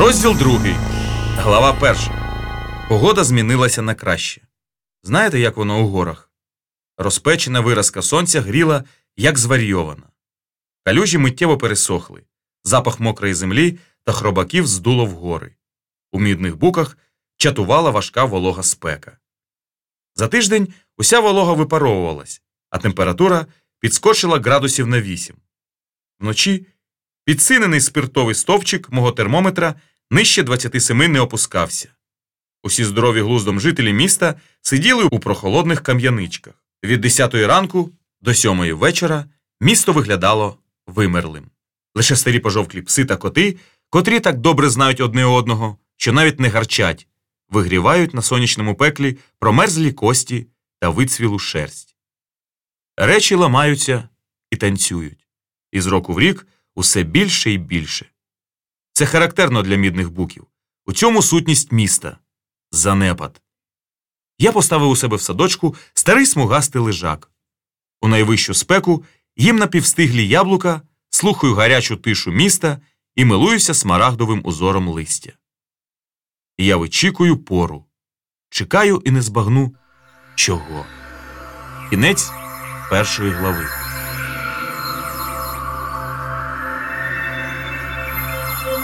Розділ другий. Глава перша. Погода змінилася на краще. Знаєте, як воно у горах? Розпечена виразка сонця гріла, як зварйована. Калюжі миттєво пересохли, запах мокрої землі та хробаків здуло вгори. У мідних буках чатувала важка волога спека. За тиждень уся волога випаровувалась, а температура підскочила градусів на вісім. Вночі підсинений спиртовий стовпчик мого термометра нижче 27 не опускався. Усі здорові глуздом жителі міста сиділи у прохолодних кам'яничках. Від 10 ранку до 7 вечора місто виглядало вимерлим. Лише старі пожовклі пси та коти, котрі так добре знають одне одного, що навіть не гарчать, вигрівають на сонячному пеклі промерзлі кості та вицвілу шерсть. Речі ламаються і танцюють, і з року в рік усе більше і більше. Це характерно для мідних буків. У цьому сутність міста занепад. Я поставив у себе в садочку старий смугастий лежак. У найвищу спеку їм напівстиглі яблука, слухаю гарячу тишу міста і милуюся смарагдовим узором листя. І я вичікую пору. Чекаю і не збагну чого. Кінець першої глави.